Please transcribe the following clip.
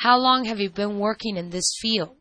How long have you been working in this field?